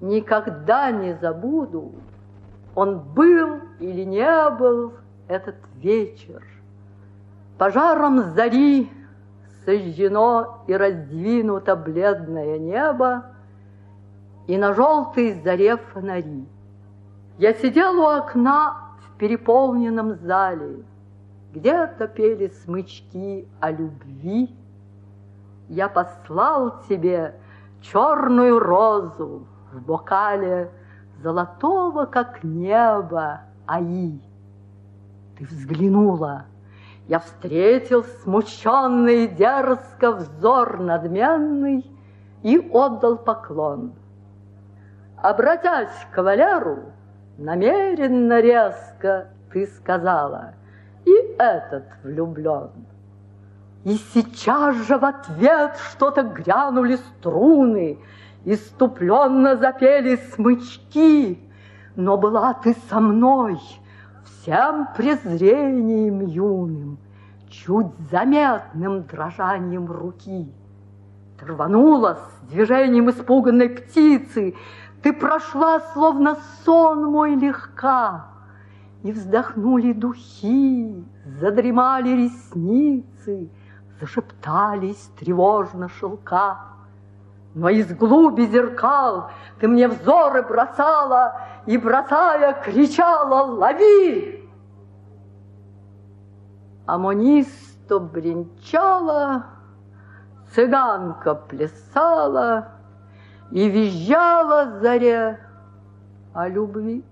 Никогда не забуду, он был или не был этот вечер. Пожаром зари сожжено и раздвинуто бледное небо, и на желтой заре фонари. Я сидел у окна в переполненном зале, где-то пели смычки о любви. Я послал тебе черную розу в бокале золотого, как небо, аи. Ты взглянула, я встретил смущенный дерзко взор надменный и отдал поклон. Обратясь к кавалеру, намеренно резко ты сказала, и этот влюблен. И сейчас же в ответ что-то грянули струны, Иступленно запели смычки, Но была ты со мной всем презрением юным, Чуть заметным дрожанием руки. Ты рванула движением испуганной птицы, Ты прошла, словно сон мой легка, И вздохнули духи, задремали ресницы, Зашептались тревожно шелка. Но из глуби зеркал ты мне взоры бросала И, бросая, кричала «Лови!» Амонисто бренчала, Цыганка плясала И визжала заре о любви.